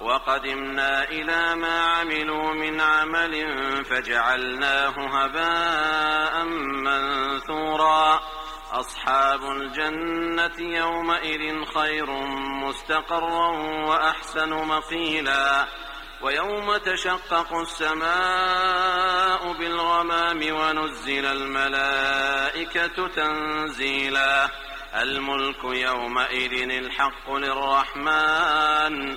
وقدمنا إلى ما عملوا من عمل فجعلناه هباء منثورا. أصحاب الجنة يومئذ خير مستقرا وأحسن مقيلا. ويوم تشقق السماء بالغمام ونزل الملائكة تنزيلا. الملك يومئذ الحق للرحمن.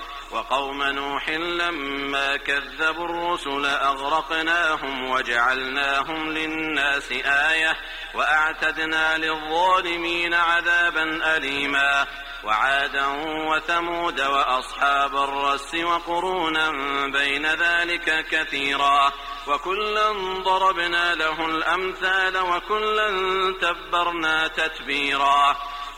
وقوم نوح لما كذبوا الرسل أغرقناهم وجعلناهم للناس آية وأعتدنا للظالمين عذابا أليما وعادا وثمود وأصحاب الرس وقرونا بين ذلك كثيرا وكلا ضربنا له الأمثال وكلا تبرنا تتبيرا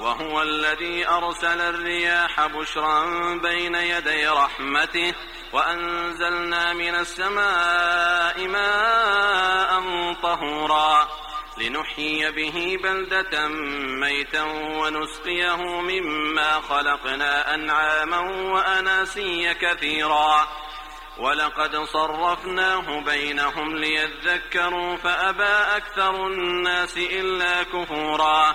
وهو الذي أرسل الرياح بشرا بين يدي رحمته وأنزلنا من السماء ماء طهورا لنحيي به بلدة ميتا ونسقيه مما خلقنا أنعاما وأناسيا كثيرا. ولقد صرفناه بينهم ليذكروا فأبى أكثر الناس إلا كفورا.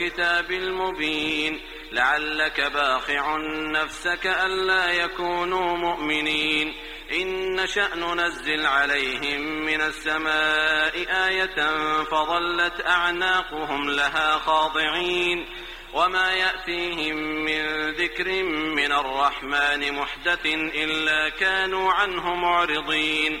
الكتاب المبين لعلك باخع نفسك ألا يكونوا مؤمنين إن نشأ ننزل عليهم من السماء آية فظلت أعناقهم لها خاضعين وما يأتيهم من ذكر من الرحمن محدث إلا كانوا عنه معرضين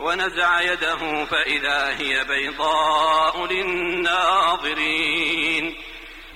ونزع يده فإذا هي بيضاء للناظرين.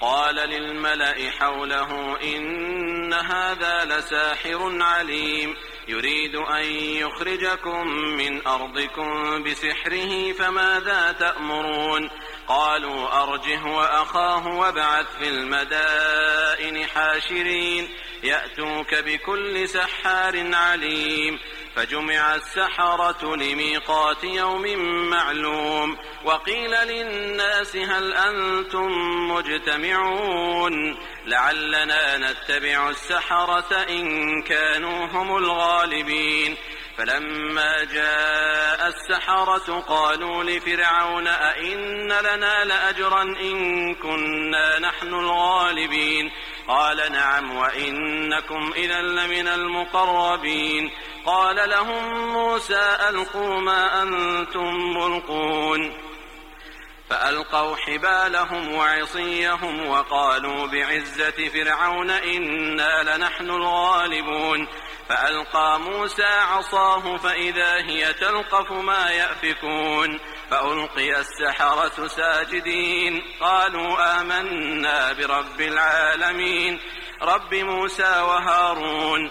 قال للملأ حوله إن هذا لساحر عليم. يريد أن يخرجكم من أرضكم بسحره فماذا تأمرون؟ قالوا أرجه وأخاه وابعث في المدائن حاشرين. يأتوك بكل سحار عليم. فجمع السحرة لميقات يوم معلوم وقيل للناس هل أنتم مجتمعون لعلنا نتبع السحرة إن كانوا هم الغالبين فلما جاء السحرة قالوا لفرعون أئن لنا لأجرا إن كنا نحن الغالبين قال نعم وإنكم إذا لمن المقربين قال لهم موسى ألقوا ما أنتم ملقون. فألقوا حبالهم وعصيهم وقالوا بعزة فرعون إنا لنحن الغالبون. فألقى موسى عصاه فإذا هي تلقف ما يأفكون. فألقي السحرة ساجدين. قالوا آمنا برب العالمين. رب موسى وهارون.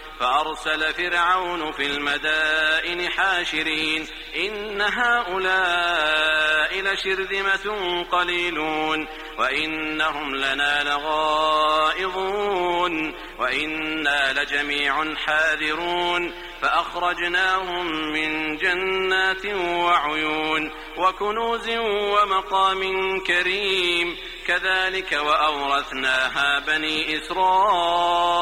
فأرسل فرعون في المدائن حاشرين إن هؤلاء لشرذمة قليلون وإنهم لنا لغائظون وإنا لجميع حاذرون فأخرجناهم من جنات وعيون وكنوز ومقام كريم كذلك وأورثناها بني إسرائيل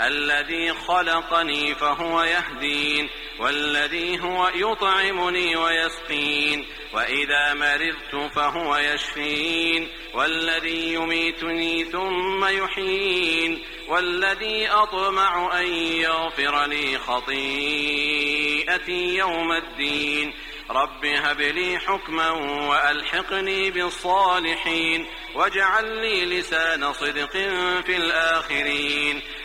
الذي خلقني فهو يهدين والذي هو يطعمني ويسقين وإذا مرضت فهو يشفين والذي يميتني ثم يحيين والذي أطمع أن يغفر لي خطيئتي يوم الدين. رب هب لي حكما وألحقني بالصالحين واجعل لي لسان صدق في الآخرين.